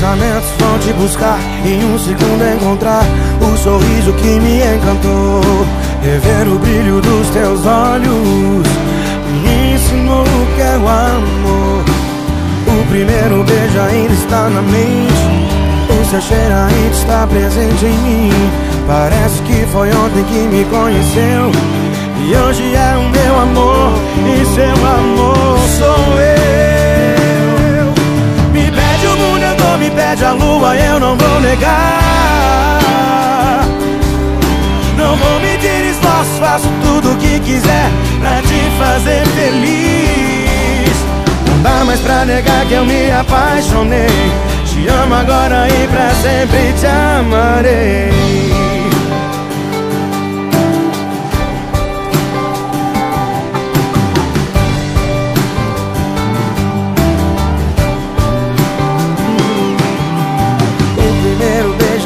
pensamentos vão te buscar Em um segundo encontrar O sorriso que me encantou. Rever o brilho dos teus olhos Me ensinou o que é o amor. O primeiro beijo ainda está na mente seu cheiro ainda está presente em mim. Parece que foi ontem que me conheceu. E hoje é o meu amor E seu amor sou eu. Me pede o mundo, eu dou, me pede a lua Eu não vou negar. Não vou medir esforços, faço tudo o que quiser Pra te fazer feliz. Não dá mais pra negar que eu me apaixonei Te amo agora e pra sempre te amarei.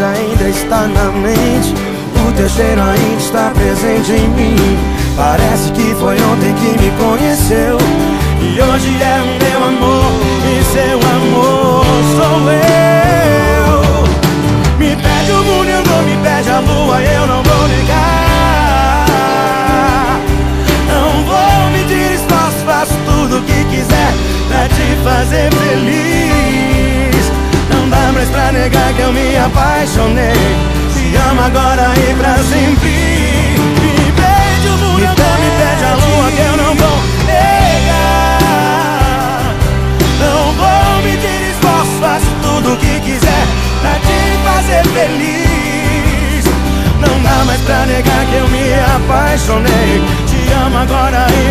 Ainda está na mente. O teu cheiro ainda está presente em mim. Parece que foi feliz. Não dá mais pra negar que eu me apaixonei. Te amo agora e pra sempre. Me pede o mundo, me, me pede a lua que eu não vou negar. Não vou medir esforço, faço tudo o que quiser Pra te fazer feliz. Não dá mais pra negar que eu me apaixonei. Te amo agora e